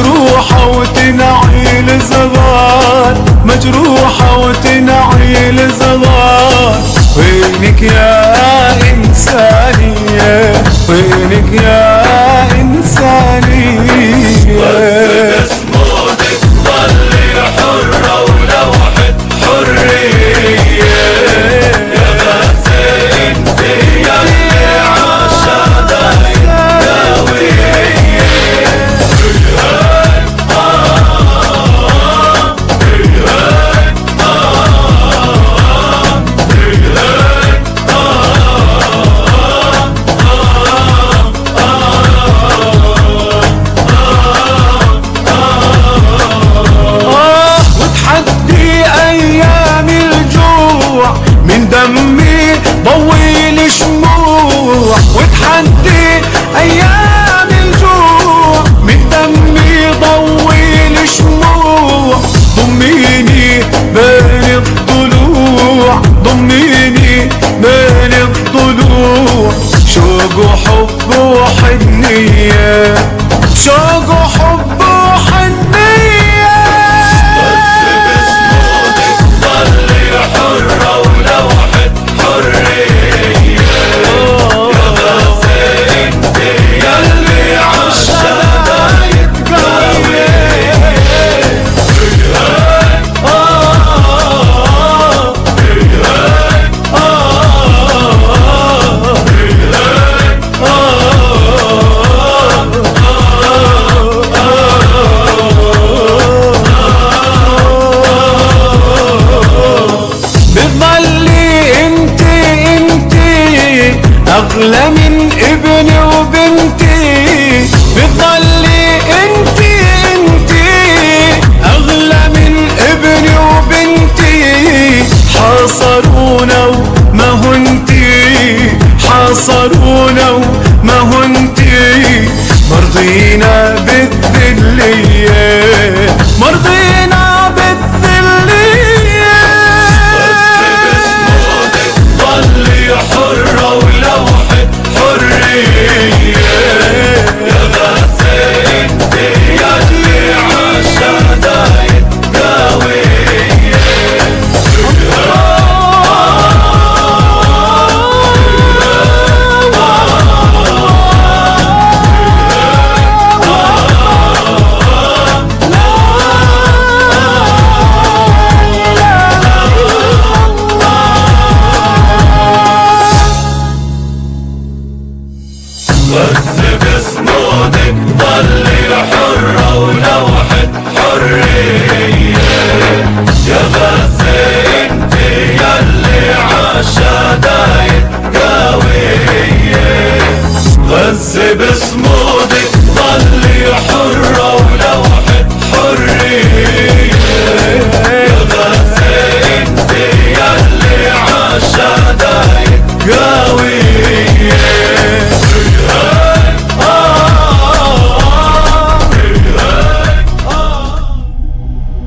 مجروحة وتنعي لزغار مجروحة وتنعي لزغار وينك يا Shut up.